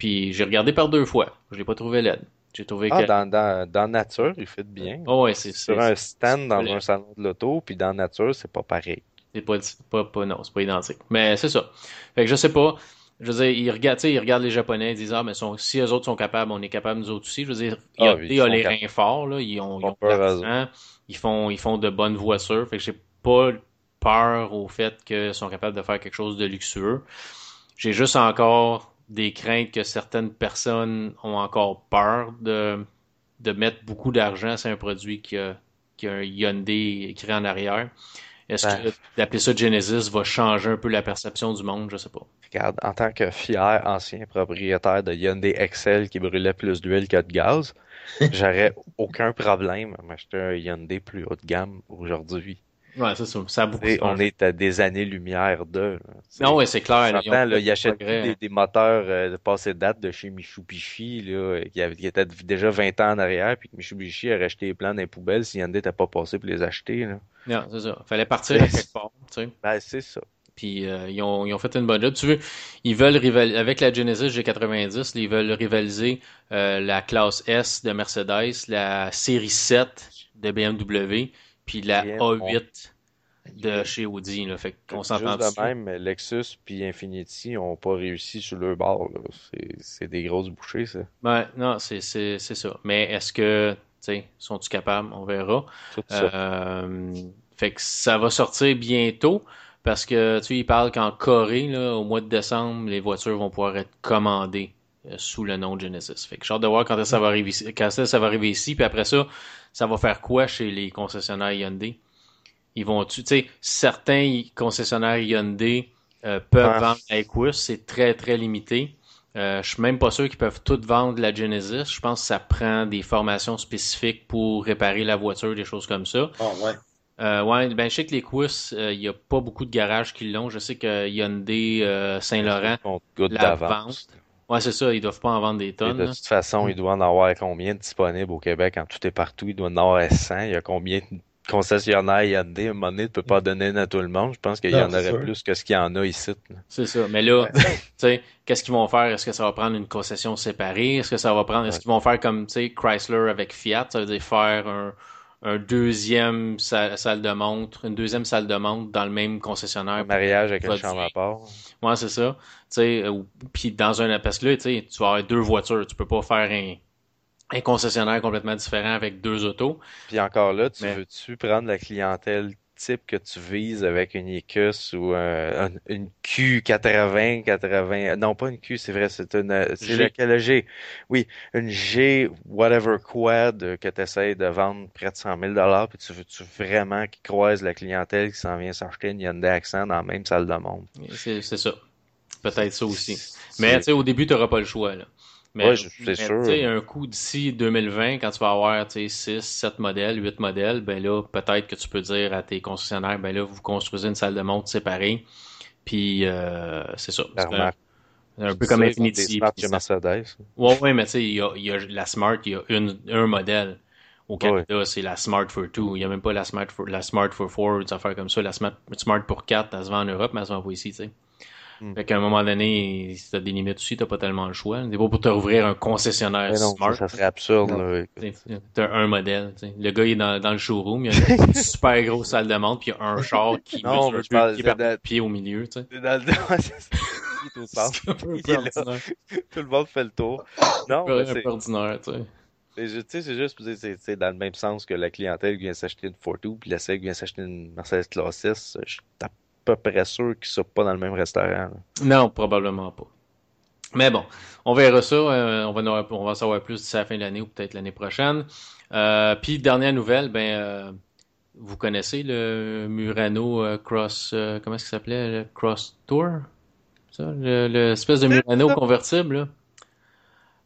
Puis j'ai regardé par deux fois. Je l'ai pas trouvé laide. J'ai trouvé ah, dans, dans, dans, nature, il fait bien. Oh, ouais, c'est Sur un stand dans un salon de l'auto, puis dans nature, c'est pas pareil. C'est pas, pas, pas, non, c'est pas identique. Mais c'est ça. Fait que je sais pas. Je veux dire, ils regardent, ils regardent les Japonais, ils disent Ah, mais sont, si eux autres sont capables, on est capable nous autres aussi. Je veux dire, il y a, ah, ils ont les reins forts, là, ils ont, ils, ont ils, font, ils font de bonnes voitures. Fait que j'ai pas peur au fait qu'ils sont capables de faire quelque chose de luxueux. J'ai juste encore des craintes que certaines personnes ont encore peur de, de mettre beaucoup d'argent sur un produit qui a, qui a un Hyundai écrit en arrière. Est-ce que d'appeler ça Genesis va changer un peu la perception du monde? Je sais pas. Regarde, en tant que fier ancien propriétaire de Hyundai Excel qui brûlait plus d'huile que de gaz, [laughs] j'aurais aucun problème à m'acheter un Hyundai plus haut de gamme aujourd'hui. Ouais, c'est ça. ça a beaucoup on est à des années-lumière de. Non, ouais, c'est clair. Ils, là, ils achètent des, des, moteurs euh, de passée date de chez Mitsubishi, là, qui, avaient, qui étaient déjà 20 ans en arrière, puis que Mitsubishi a racheté les plans dans les poubelles si Hyundai n'était pas passé pour les acheter. Là. Non, c'est ça. Fallait partir à quelque part. Tu sais. Ben, c'est ça. Puis euh, ils, ont, ils ont fait une bonne job. Tu veux, ils veulent rivaliser avec la Genesis G90, ils veulent rivaliser euh, la classe S de Mercedes, la série 7 de BMW puis la A8 de chez Audi. Là. Fait qu'on s'entend Juste de même, Lexus puis Infinity n'ont pas réussi sur leur bord. C'est des grosses bouchées, ça. Ben, non, c'est ça. Mais est-ce que, tu sais, sont-ils capables? On verra. Euh, fait que ça va sortir bientôt. Parce que, tu sais, parlent qu'en Corée, là, au mois de décembre, les voitures vont pouvoir être commandées euh, sous le nom de Genesis. Fait que j'ai hâte de voir quand ça va arriver ici. Quand ça va arriver ici. Puis après ça, ça va faire quoi chez les concessionnaires Hyundai? Ils vont, tu sais, certains concessionnaires Hyundai euh, peuvent vendre la c'est très très limité. Euh, je suis même pas sûr qu'ils peuvent toutes vendre la Genesis. Je pense que ça prend des formations spécifiques pour réparer la voiture, des choses comme ça. Oh, ouais. Euh, ouais, ben je sais que les Quus, il n'y a pas beaucoup de garages qui l'ont. Je sais que Hyundai Saint-Laurent la vente. Ouais, c'est ça, ils doivent pas en vendre des tonnes. de toute façon, ils doivent en avoir combien disponibles au Québec quand tout est partout? Ils doivent en avoir 100. Il y a combien de concessionnaire Hyundai, à un moment donné, ne peut pas donner à tout le monde. Je pense qu'il y en aurait plus que ce qu'il y en a ici. C'est ça. Mais là, [laughs] tu sais, qu'est-ce qu'ils vont faire? Est-ce que ça va prendre une concession séparée? Est-ce que ça va prendre, est-ce qu'ils vont faire comme, tu sais, Chrysler avec Fiat? Ça veut dire faire un, un deuxième salle, de montre, une deuxième salle de montre dans le même concessionnaire. Un mariage avec une chambre à part. Ouais, c'est ça. Tu sais, puis dans un, parce que là, tu vas avoir deux voitures. Tu peux pas faire un, un concessionnaire complètement différent avec deux autos. Puis encore là, tu veux-tu prendre la clientèle type que tu vises avec une Icus ou une Q80, 80, non pas une Q, c'est vrai, c'est une, c'est laquelle G? Oui, une G, whatever quad que tu essaies de vendre près de 100 000 dollars, puis tu veux-tu vraiment qu'ils croisent la clientèle qui s'en vient s'acheter une Hyundai Accent dans la même salle de monde? C'est ça. Peut-être ça aussi. Mais tu sais, au début, tu n'auras pas le choix, là. Mais, c'est sûr. un coup d'ici 2020, quand tu vas avoir 6, 7 modèles, 8 modèles, ben là, peut-être que tu peux dire à tes concessionnaires, ben là, vous construisez une salle de montre séparée. Puis, euh, c'est ça. un, peu comme Infinity. Smart chez Mercedes. Ouais, ouais, mais tu sais, il y a, y a, la Smart, il y a une, un modèle. Au Canada, c'est la Smart for 2. Il n'y a même pas la Smart for, la Smart for 4, des affaires comme ça. La Smart, Smart pour 4, elle se vend en Europe, mais elle se vend pas ici, tu sais. Hmm. Fait qu'à un moment donné, si t'as des limites aussi, t'as pas tellement le choix. C'est pas pour te rouvrir un concessionnaire non, smart. Ça, serait absurde. T'as un modèle. T'sais. Le gars il est dans, dans le showroom, il y a une [laughs] super grosse salle de montre, puis il y a un char qui non, mesure parle, qui est pied au milieu. C'est dans le [laughs] il est au centre. il est là. Tout le monde fait le tour. Non, c'est un peu ordinaire, tu sais. C'est juste c'est dans le même sens que la clientèle qui vient s'acheter une Fortwo, puis la qui vient s'acheter une Mercedes Classe 6. Je tape peu près sûr qu'ils ne sont pas dans le même restaurant. Non, probablement pas. Mais bon, on verra ça. Euh, on, va, on va savoir plus d'ici la fin de l'année ou peut-être l'année prochaine. Euh, puis, dernière nouvelle, ben, euh, vous connaissez le Murano Cross, comment est-ce qu'il s'appelait? Le Cross Tour? L'espèce de Murano convertible,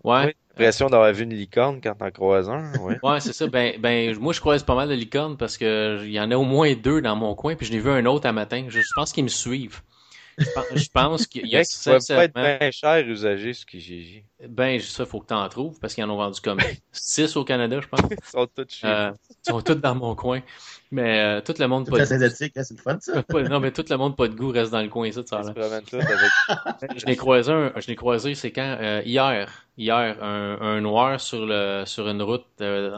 Ouais. L'impression d'avoir vu une licorne quand t'en croises un. Ouais, [laughs] ouais c'est ça. Ben, ben, moi, je croise pas mal de licornes parce que il y en a au moins deux dans mon coin, puis je n'ai vu un autre un matin. Je pense qu'ils me suivent. Je pense, qu'il y a ça. Ça pas être bien cher usagé ce Kijiji. Ben, ça, faut que tu en trouves parce qu'ils en ont vendu comme 6 au Canada, je pense. ils sont tous chez euh, Ils sont tous dans mon coin. Mais euh, tout le monde pas de hein, c'est le fun, ça. non, mais tout le monde pas de goût reste dans le coin, ça, ça [laughs] Je l'ai croisé, un, je l'ai croisé, c'est quand? Euh, hier. Hier, un, un, noir sur, le, sur une route euh,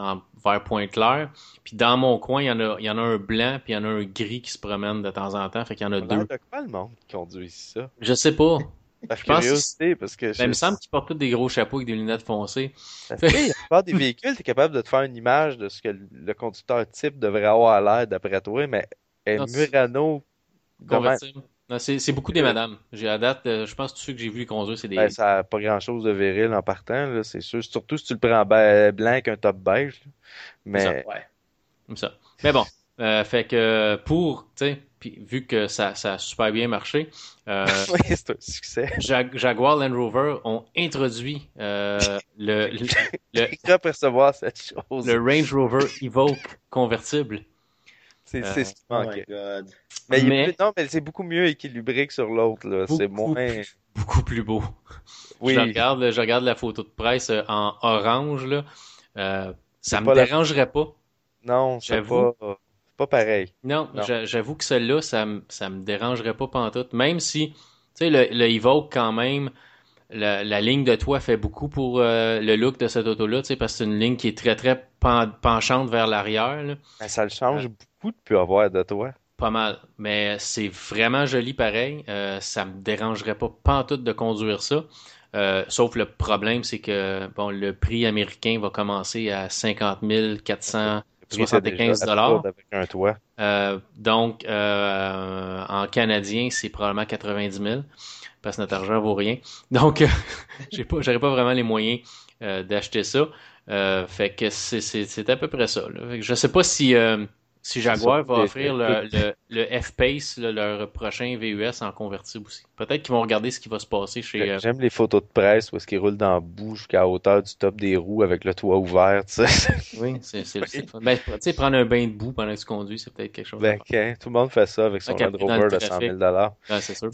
en, vers Pointe-Claire. Puis dans mon coin, il y, en a, il y en a un blanc, puis il y en a un gris qui se promène de temps en temps. Fait qu'il y en a deux. De quoi le monde conduit ça? Je sais pas. Par curiosité, parce que. Ben, il me semble qu'ils portent tous des gros chapeaux avec des lunettes foncées. Que, la des véhicules, tu es capable de te faire une image de ce que le conducteur type devrait avoir à l'air d'après toi, mais un Murano. C'est beaucoup des madames. J'ai à date, euh, je pense que tous ceux que j'ai vu conduire, c'est des. Ben, ça n'a pas grand chose de viril en partant, c'est sûr. Surtout si tu le prends blanc avec un top beige. Mais. Ça, ouais. ça. Mais bon. Euh, fait que pour, tu sais, puis vu que ça, ça a super bien marché, euh, [laughs] oui, c'est un succès. Jaguar Land Rover ont introduit euh, le, [laughs] le, le percevoir cette chose. Le Range Rover Evoque convertible. C'est euh, ce qui manquait. Oh mais, mais... non, mais c'est beaucoup mieux équilibré que sur l'autre. là. C'est moins. Beaucoup plus beau. Oui. Je regarde, je regarde la photo de presse euh, en orange là. Euh, ça me dérangerait pas. Non, c'est pas pas pareil. Non, j'avoue que celle-là, ça, ça me dérangerait pas pantoute. Même si, tu sais, le, le Evoque, quand même, la, la, ligne de toit fait beaucoup pour euh, le look de cette auto-là, parce que c'est une ligne qui est très, très penchante vers l'arrière. Ben, ça le change euh, beaucoup de plus avoir de toit. Pas mal. Mais c'est vraiment joli pareil. Euh, ça me dérangerait pas pantoute de conduire ça. Euh, sauf le problème, c'est que bon, le prix américain va commencer à 50 400 75 dollars. Donc, en canadien, c'est probablement 90 000 parce que notre argent vaut rien. [laughs] Donc, [laughs] j'ai pas, j'aurais pas vraiment les moyens euh, d'acheter ça. fait que c'est, à peu près ça. Là. je sais pas si si Jaguar va offrir le, le, le F-Pace, leur prochain VUS en convertible aussi. Peut-être qu'ils vont regarder ce qui va se passer chez. Euh, j'aime les photos de presse où est-ce qu'ils roulent dans la boue jusqu'à hauteur du top des roues avec le toit ouvert. [laughs] Oui, c'est oui. Ben, tu sais, prendre un bain de boue pendant que tu conduis, c'est peut-être quelque chose. Ben, tout le monde fait ça avec son Land Rover de 100 000 ouais, c'est sûr.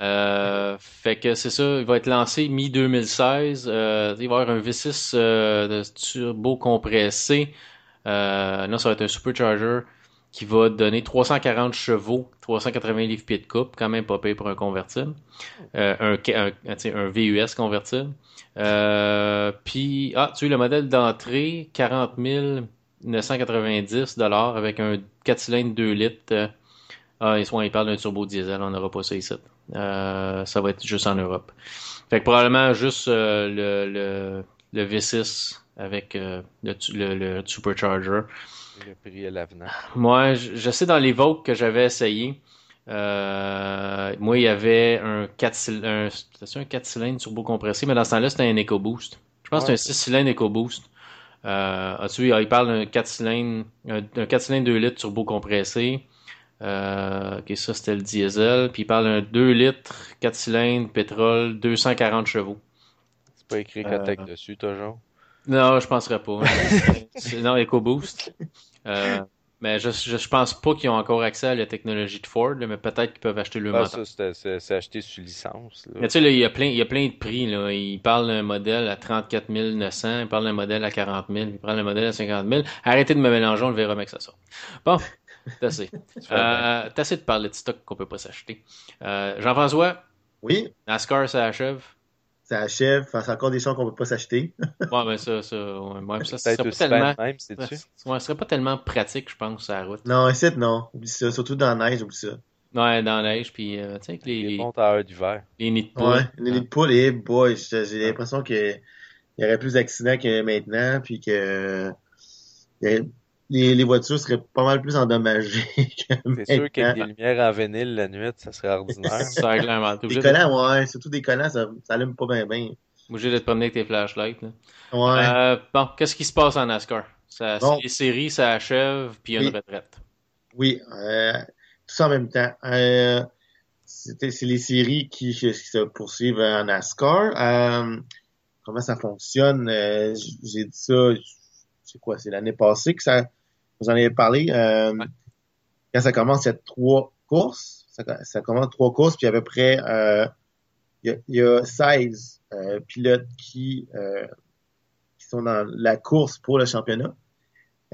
Euh, fait que c'est ça, il va être lancé mi-2016. Euh, il va y avoir un V6 euh, de turbo compressé. Là, ça va être un supercharger qui va donner 340 chevaux, 380 livres pieds de coupe, quand même pas payé pour un convertible, un, VUS convertible. Euh, puis, ah, tu as le modèle d'entrée, 40 990 dollars avec un 4 cylindres 2 litres. ah, ils, sont, ils parlent d'un turbo diesel, on n'aura pas ça ici. Euh, ça va être juste en Europe. Fait que probablement juste le, le, le V6 avec euh, le, le, Supercharger. Le prix à l'avenant. Moi, je, sais dans les Vogue que j'avais essayé, euh, moi, il y avait un 4, un, un 4 cylindres turbo compressé, mais dans ce temps-là, c'était un EcoBoost. Je pense que c'est un 6 cylindres EcoBoost. Euh, as-tu il parle d'un 4 cylindres, un, 4 cylindres 2 litres turbo compressé. Euh, ok, ça c'était le diesel. Puis il parle d'un 2 litres, 4 cylindres, pétrole, 240 chevaux. C'est pas écrit Cotec euh, dessus, toujours. Non, je penserais pas. [laughs] non, EcoBoost. Euh, mais je, je, pense pas qu'ils ont encore accès à la technologie de Ford, mais peut-être qu'ils peuvent acheter le ah, moteur. Ça, c'est acheté sous licence. Mais tu sais, il y a plein, il y a plein de prix. Là. Ils parlent d'un modèle à 34 900, ils parlent d'un modèle à 40 000, ils parlent d'un modèle à 50 000. Arrêtez de me mélanger, on le verra que ça sort. Bon, t'as assez. [laughs] euh, t'as assez de parler de stock qu'on peut pas s'acheter. Euh, Jean-François? Oui? NASCAR, ça achève? ça achève, c'est encore des choses qu'on ne peut pas s'acheter. [laughs] ouais, mais ça, ça, ouais, ça, serait pas tellement, même, ouais, serait pas tellement pratique, je pense, sur la route. Non, ici, non. Oublie ça. Surtout dans la neige, oublie ça. Ouais, dans la neige, puis, euh, tu sais, les, les, d'hiver. Les nids de poule. Ouais, les nids de poule, et boy, j'ai l'impression qu'il y aurait plus d'accidents que maintenant, puis que, les, les, voitures seraient pas mal plus endommagées [laughs] C'est sûr qu'avec des lumières en vinyle la nuit, ça serait ordinaire. [laughs] ça clairement. Des collants, ouais, surtout des collants, ça, ça allume pas bien bien. Obligé de te promener avec tes flashlights. Là. Ouais. Euh, bon, qu'est-ce qui se passe en NASCAR? Ça, Les séries, ça achève, puis il y a une retraite. Oui, euh, tout ça en même temps. Euh, c'est les séries qui, qui, se poursuivent en NASCAR. Euh, comment ça fonctionne? J'ai dit ça, c'est quoi, c'est l'année passée que ça, vous en avez parlé. Quand ça commence, il y a trois courses. Ça, commence trois courses, puis à peu près, il y, a, 16 pilotes qui, qui sont dans la course pour le championnat.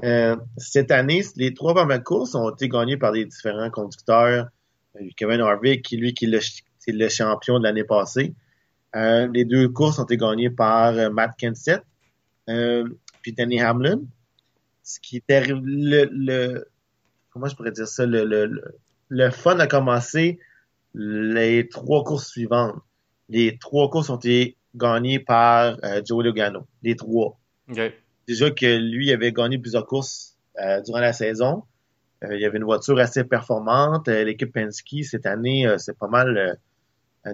Euh, cette année, les trois premières courses ont été gagnées par des différents conducteurs. Euh, Kevin Harvick, qui lui, qui est le, champion de l'année passée. Euh, les deux courses ont été gagnées par Matt Kenseth puis Danny Hamlin. Ce qui était le, le comment je pourrais dire ça, le, le, le fun a commencé les trois courses suivantes. Les trois courses ont été gagnées par Joe Logano. Les trois. Okay déjà que lui avait gagné plusieurs courses euh, durant la saison. Euh, il y avait une voiture assez performante. Euh, l'équipe Penske, cette année, c'est pas mal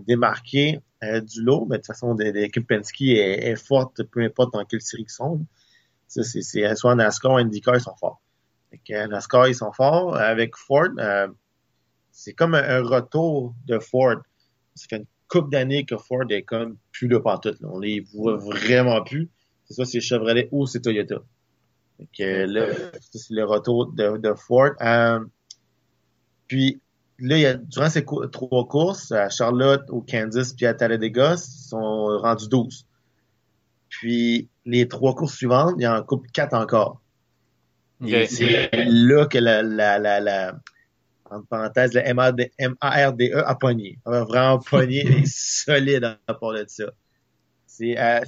démarqué du lot. Mais de toute façon, l'équipe Penske est, forte, peu importe dans quelle série ils sont. C'est, soit NASCAR IndyCar, ils sont forts. Avec NASCAR, ils sont forts. Avec Ford, c'est comme un, retour de Ford. Ça fait une couple d'années que Ford est comme plus le pantoute. On les voit vraiment plus. C'est ça, c'est Chevrolet ou c'est Toyota. Donc, là, c'est le retour de, de Ford. Euh, puis là, durant ces trois courses, à Charlotte, au Kansas, puis à Talladega, ils sont rendus 12. Puis les trois courses suivantes, il y en coupe quatre encore. C'est là que la, la, la, la en parenthèse, le MARDE a pogné. On a vraiment pogné [laughs] solide à rapport de ça. C'est à,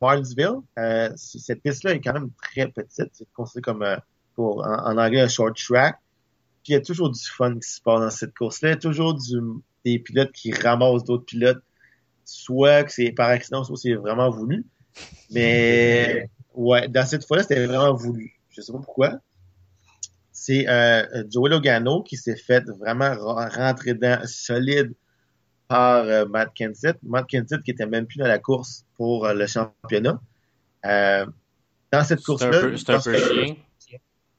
Martinsville. Euh, cette piste-là est quand même très petite. C'est considéré comme, euh, pour, en, anglais, un short track. Puis il y a toujours du fun qui se passe dans cette course-là. Il y a toujours du, des pilotes qui ramassent d'autres pilotes. Soit que c'est par accident, soit c'est vraiment voulu. Mais ouais, dans cette fois-là, c'était vraiment voulu. Je sais pas pourquoi. C'est euh, Joey Logano qui s'est fait vraiment rentrer dans solide par euh, Matt Kenseth. Matt Kenseth qui était même plus dans la course pour euh, le championnat. Dans cette course-là. C'est un peu, chien.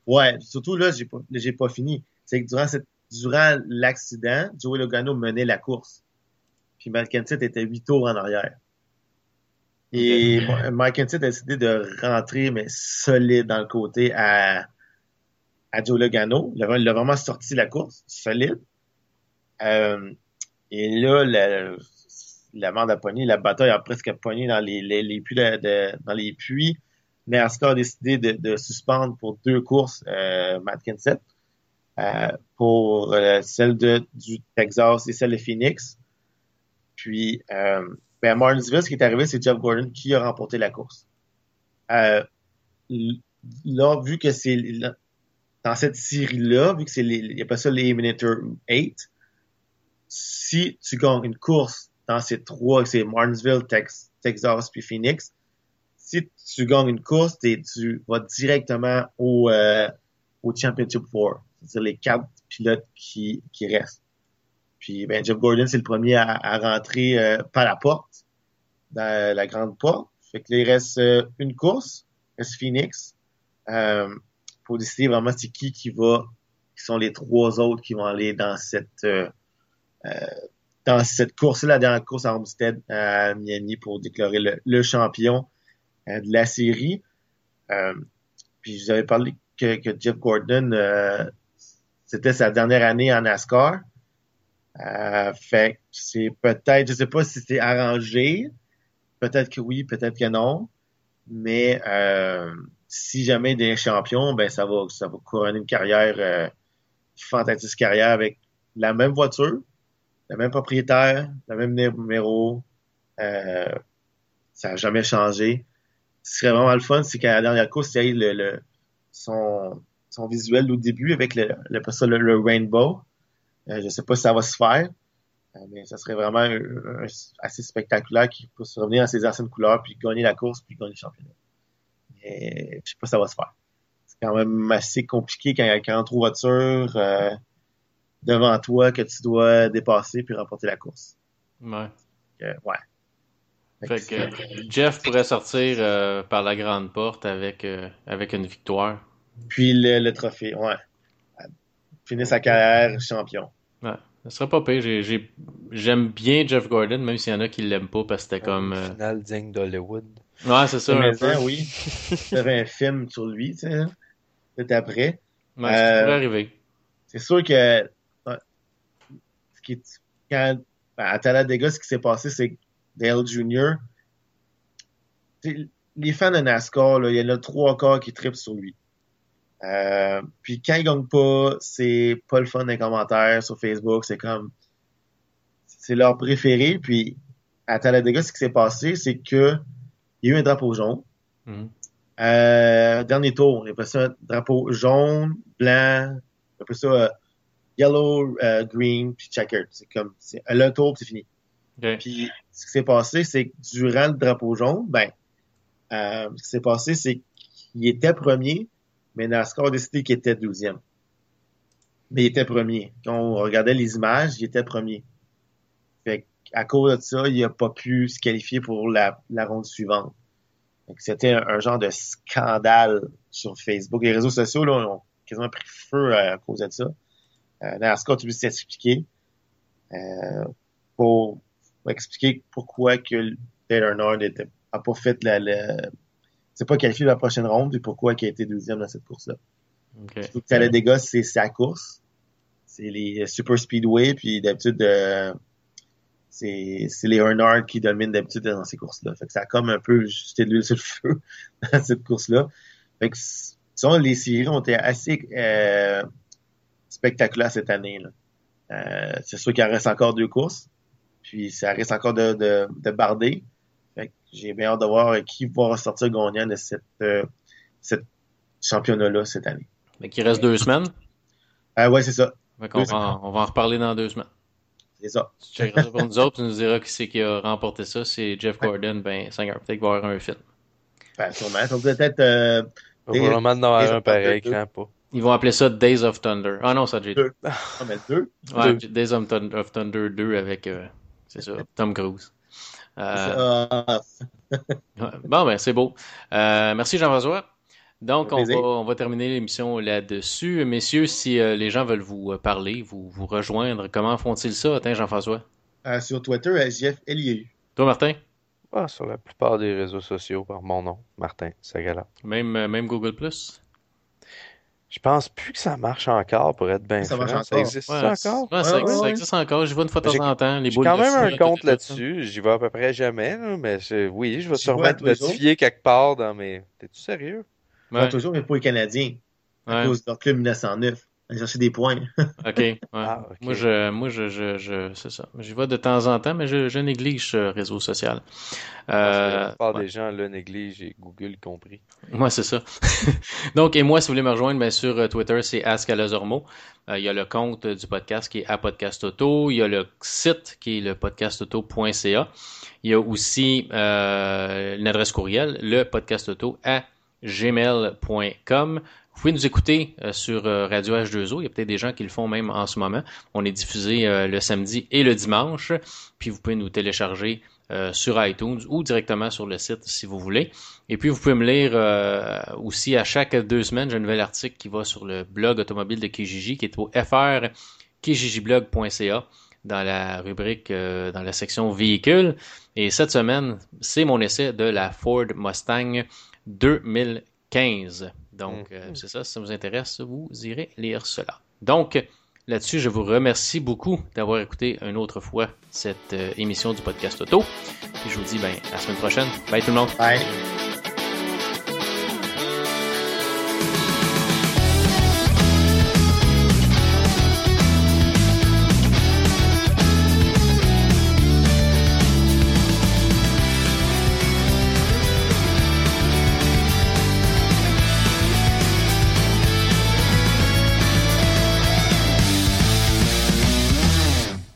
Ouais, surtout là, j'ai pas, j'ai pas fini. C'est que durant cette, durant l'accident, Joey Logano menait la course. Puis Kenseth était huit tours en arrière. Et Kenseth a décidé de rentrer, mais solide dans le côté à, à Joe Logano. Il a, vraiment sorti la course, solide. Euh, et là, la, la bande a pogné, la bataille a presque pogné dans les, les, les puits de, dans les puits. NASCAR a décidé de, de suspendre pour deux courses euh, Matt Kenseth, euh, pour euh, celle de, du Texas et celle de Phoenix. Puis, euh, ben, à Martinsville, ce qui est arrivé, c'est Jeff Gordon qui a remporté la course. Euh, là, vu que c'est dans cette série-là, vu que c'est il n'y a pas ça les Eliminator 8, si tu gagnes une course dans ces trois, c'est Martinsville, Texas puis Phoenix, si tu gagnes une course, tu vas directement au, euh, au Championship Four, c'est-à-dire les quatre pilotes qui, qui restent. Puis ben, Jeff Gordon, c'est le premier à, à rentrer euh, par la porte, dans la grande porte. Fait que il reste euh, une course, il Phoenix, euh, pour décider vraiment c'est qui qui va, qui sont les trois autres qui vont aller dans cette euh, dans cette course la dernière course à Homestead à Miami pour déclarer le, champion euh, de la série. Euh, puis je vous avais parlé que, que Jeff Gordon, c'était sa dernière année en NASCAR. Fait c'est peut-être, je sais pas si c'est arrangé. Peut-être que oui, peut-être que non. Mais si jamais il est champion, ben ça va, ça va couronner une carrière, fantastique carrière avec la même voiture, le même propriétaire, le même numéro. Euh, ça n'a jamais changé. Ce serait vraiment le fun, c'est qu'à la dernière course, il y ait le, le, son, son visuel au début avec le, le, le rainbow. Euh, je sais pas si ça va se faire, euh, mais ça serait vraiment assez spectaculaire qu'il puisse revenir à ses anciennes couleurs, puis gagner la course, puis gagner le championnat. Et, je sais pas si ça va se faire. C'est quand même assez compliqué quand il y a 43 voitures. Euh, devant toi que tu dois dépasser puis remporter la course. Ouais. ouais. Fait, que Jeff pourrait sortir euh, par la grande porte avec, euh, avec une victoire. Puis le, trophée, ouais. Finir sa carrière champion. Ouais. Ce serait pas pire. J'aime bien Jeff Gordon, même s'il y en a qui l'aiment pas parce que c'était comme. Euh... Final digne d'Hollywood. Ouais, c'est ça. Un peu. oui. Il y avait un film sur lui, tu sais, hein. peut-être après. Ouais, ça pourrait euh, arriver. C'est sûr que. Ce qui est, quand, ben, à Talladega, ce qui s'est passé, c'est que Dale Jr. Les fans de NASCAR, là, il y en a trois quarts qui tripent sur lui. Euh, puis quand il gagne pas, c'est pas le fun des commentaires sur Facebook. C'est comme c'est leur préféré. Puis à Talladega, ce qui s'est passé, c'est que il y a eu un drapeau jaune. Mm-hmm. Euh, dernier tour, il y a ça drapeau jaune, blanc, après ça euh, yellow, green, puis checkered. C'est comme c'est un tour, c'est fini. Puis ce qui s'est passé, c'est que durant le drapeau jaune, ben ce qui s'est passé, c'est qu'il était premier, mais NASCAR a décidé qu'il était douzième. Mais il était premier. Quand on regardait les images, il était premier. Fait à cause de ça, il n'a pas pu se qualifier pour la, ronde suivante. C'était un, genre de scandale sur Facebook. Les réseaux sociaux là, ont quasiment pris feu à, cause de ça. Euh, NASCAR a dû s'expliquer euh, pour, expliquer pourquoi que Taylor Nord n'a pas fait la, la c'est pas qualifié la prochaine ronde et pourquoi il a été deuxième dans cette course-là. Okay. Surtout que des gars, c'est sa course. C'est les Super Speedway, puis d'habitude, euh, c'est les Earnhardt qui dominent d'habitude dans ces courses-là. Fait que ça a comme un peu jeté de l'huile sur le feu [laughs] dans cette course-là. Fait que les séries ont été assez euh, spectaculaires cette année. Euh, c'est sûr qu'il reste encore deux courses, puis ça reste encore de, de, de barder j'ai bien hâte de voir qui va ressortir gagnant de cette, euh, cette championnat-là cette année. Mais qui reste deux semaines? Euh, ouais, c'est ça. on, va, on va en reparler dans deux semaines. C'est ça. Tu checkeras ça pour nous autres, tu nous diras qui c'est qui a remporté ça. C'est Jeff Gordon, ben, 5 heures. Peut-être qu'il va y avoir un film. Ben, sûrement. Ça peut-être. Euh, Probablement avoir un pareil, pas. Ils vont appeler ça Days of Thunder. Ah non, ça j'ai deux. Ah, mais deux. Ouais, Days of Thunder 2 avec, euh, c'est [laughs] ça, Tom Cruise. Euh, [laughs] bon, ben, c'est beau. Euh, merci, Jean-François. Donc, on va, on va, terminer l'émission là-dessus. Messieurs, si euh, les gens veulent vous parler, vous, vous rejoindre, comment font-ils ça, Jean-François? sur Twitter, SGF Toi, Martin? Ah, sur la plupart des réseaux sociaux, par mon nom, Martin Sagala. Même, même Google+? Je pense plus que ça marche encore, pour être bien ça franc. Ça existe encore? ça, existe, encore. Je vois une fois de temps en temps. J'ai quand même un compte là-dessus. J'y vais à peu près jamais, mais oui, je vais sûrement être notifié quelque part dans mes. T'es-tu sérieux? Ouais. toujours, mais pour les Canadiens. À cause de leur club 1909 chercher des points. [laughs] Ah, OK. Moi, je, moi, je, je, je c'est ça. J'y vais de temps en temps, mais je, je néglige ce réseau social. Euh, la plupart des gens le négligent, et Google compris. Moi, c'est ça. [laughs] Donc, et moi, si vous voulez me rejoindre, bien sûr, euh, Twitter, c'est Ascalazormo. Euh, il y a le compte du podcast qui est à Podcast Auto. Il y a le site qui est le podcastauto.ca. Il y a aussi euh, une adresse courriel, le podcastauto à gmail.com. Vous pouvez nous écouter euh, sur euh, Radio H2O. Il y a peut-être des gens qui le font même en ce moment. On est diffusé euh, le samedi et le dimanche. Puis vous pouvez nous télécharger sur iTunes ou directement sur le site si vous voulez. Et puis vous pouvez me lire aussi à chaque deux semaines, j'ai un nouvel article qui va sur le blog automobile de Kijiji qui est au fr kijijiblog.ca dans la rubrique, dans la section véhicules. Et cette semaine, c'est mon essai de la Ford Mustang 2015. Donc, euh, c'est ça, si ça vous intéresse, vous irez lire cela. Donc, là-dessus, je vous remercie beaucoup d'avoir écouté une autre fois cette euh, émission du podcast auto. Et je vous dis ben, à la semaine prochaine. Bye tout le monde. Bye.